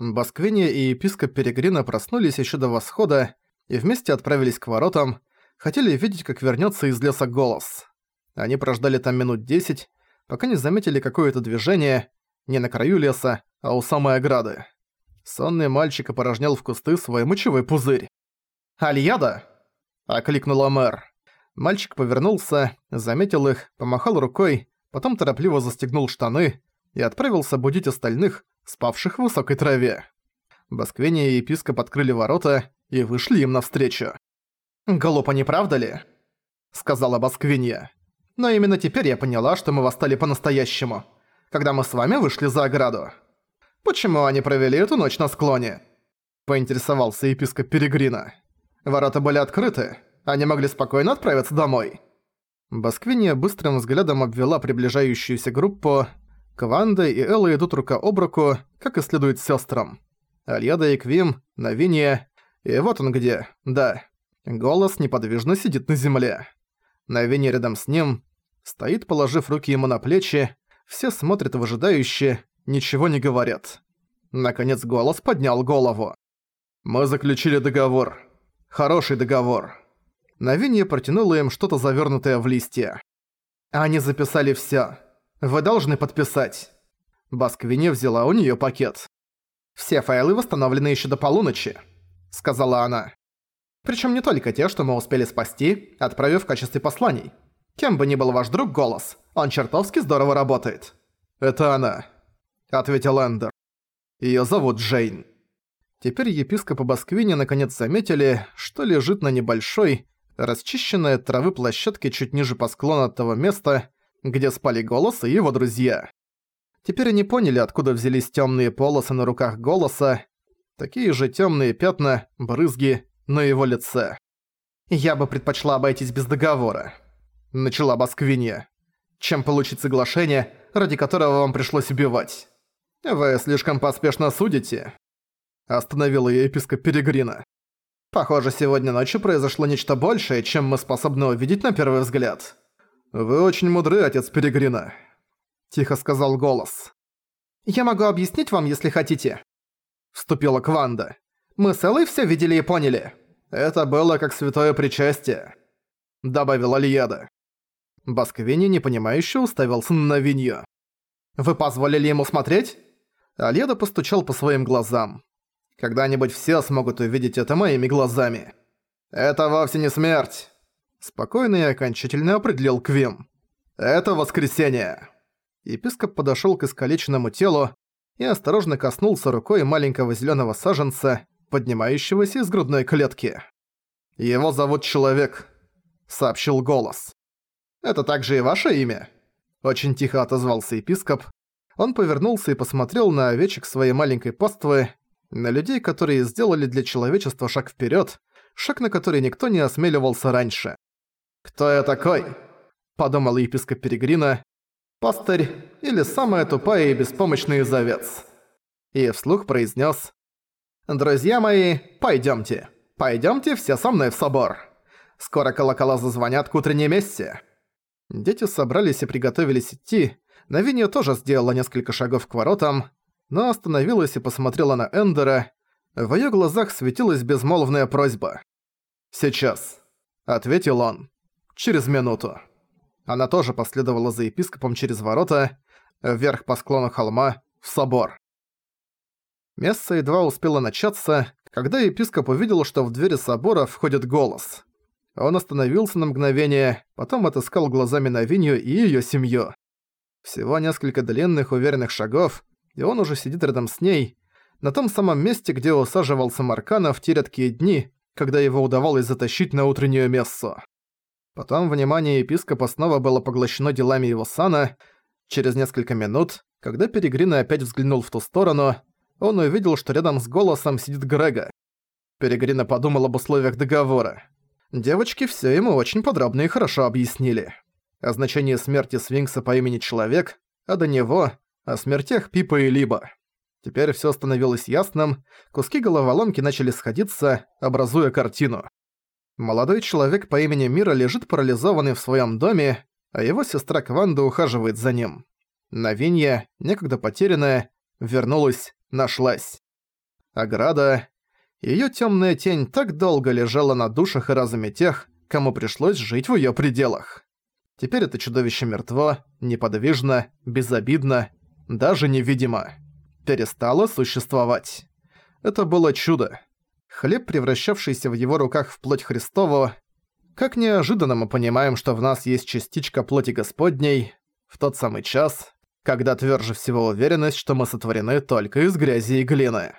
Басквиния и епископ Перегрина проснулись еще до восхода и вместе отправились к воротам, хотели видеть, как вернется из леса голос. Они прождали там минут десять, пока не заметили какое-то движение, не на краю леса, а у самой ограды. Сонный мальчик опорожнял в кусты свой мочевой пузырь. «Альяда!» – окликнула мэр. Мальчик повернулся, заметил их, помахал рукой, потом торопливо застегнул штаны и отправился будить остальных, спавших в высокой траве. Басквения и епископ открыли ворота и вышли им навстречу. «Глупо, не правда ли?» — сказала Басквинья. «Но именно теперь я поняла, что мы восстали по-настоящему, когда мы с вами вышли за ограду. Почему они провели эту ночь на склоне?» — поинтересовался епископ Перегрина. «Ворота были открыты, они могли спокойно отправиться домой». Басквинья быстрым взглядом обвела приближающуюся группу, Кванда и Элла идут рука об руку, как и следует сестрам. Альяда и Квим, Навиния, и вот он где, да. Голос неподвижно сидит на земле. Навиния рядом с ним, стоит, положив руки ему на плечи, все смотрят выжидающе, ничего не говорят. Наконец голос поднял голову. «Мы заключили договор. Хороший договор». Навинья протянула им что-то завернутое в листья. Они записали всё. Вы должны подписать». Басквини взяла у неё пакет. «Все файлы восстановлены ещё до полуночи», — сказала она. «Причём не только те, что мы успели спасти, отправив в качестве посланий. Кем бы ни был ваш друг Голос, он чертовски здорово работает». «Это она», — ответил Эндер. «Её зовут Джейн». Теперь епископы Басквини наконец заметили, что лежит на небольшой, расчищенной от травы площадке чуть ниже по склону от того места, где спали Голос и его друзья. Теперь они поняли, откуда взялись темные полосы на руках Голоса, такие же темные пятна, брызги на его лице. «Я бы предпочла обойтись без договора», — начала Басквинья, «чем получить соглашение, ради которого вам пришлось убивать. Вы слишком поспешно судите», — остановила её епископ Перегрина. «Похоже, сегодня ночью произошло нечто большее, чем мы способны увидеть на первый взгляд». «Вы очень мудры, отец Перегрина», — тихо сказал голос. «Я могу объяснить вам, если хотите», — вступила Кванда. «Мы с Эллой всё видели и поняли. Это было как святое причастие», — добавила Лияда. Басквини непонимающе уставился на Винью. «Вы позволили ему смотреть?» Альеда постучал по своим глазам. «Когда-нибудь все смогут увидеть это моими глазами. Это вовсе не смерть. Спокойно и окончательно определил Квим. «Это воскресенье!» Епископ подошёл к искалеченному телу и осторожно коснулся рукой маленького зелёного саженца, поднимающегося из грудной клетки. «Его зовут Человек», — сообщил голос. «Это также и ваше имя?» Очень тихо отозвался епископ. Он повернулся и посмотрел на овечек своей маленькой паствы, на людей, которые сделали для человечества шаг вперёд, шаг, на который никто не осмеливался раньше. «Кто я такой?» – подумал епископ Перегрина. «Пастырь или самая тупая и беспомощный из овец?» И вслух произнес: «Друзья мои, пойдёмте, пойдёмте все со мной в собор. Скоро колокола зазвонят к утренней мессе». Дети собрались и приготовились идти. Навинья тоже сделала несколько шагов к воротам, но остановилась и посмотрела на Эндера. В её глазах светилась безмолвная просьба. «Сейчас», — ответил он через минуту. Она тоже последовала за епископом через ворота, вверх по склону холма, в собор. Месса едва успело начаться, когда епископ увидел, что в двери собора входит голос. Он остановился на мгновение, потом отыскал глазами Новинью и её семью. Всего несколько длинных уверенных шагов, и он уже сидит рядом с ней, на том самом месте, где усаживался Маркана в те редкие дни, когда его удавалось затащить на утреннюю мессу. Потом внимание епископа снова было поглощено делами его сана. Через несколько минут, когда Перегрина опять взглянул в ту сторону, он увидел, что рядом с голосом сидит Грега. Перегрина подумал об условиях договора. Девочки все ему очень подробно и хорошо объяснили. О значении смерти Свинкса по имени Человек, а до него – о смертях Пипа и Либо. Теперь все становилось ясным, куски головоломки начали сходиться, образуя картину. Молодой человек по имени Мира лежит парализованный в своем доме, а его сестра Кванда ухаживает за ним. Новинья, некогда потерянная, вернулась, нашлась. Ограда. Её тёмная тень так долго лежала на душах и разуме тех, кому пришлось жить в её пределах. Теперь это чудовище мертво, неподвижно, безобидно, даже невидимо. Перестало существовать. Это было чудо. Хлеб, превращавшийся в его руках в плоть Христову, как неожиданно мы понимаем, что в нас есть частичка плоти Господней в тот самый час, когда тверже всего уверенность, что мы сотворены только из грязи и глины.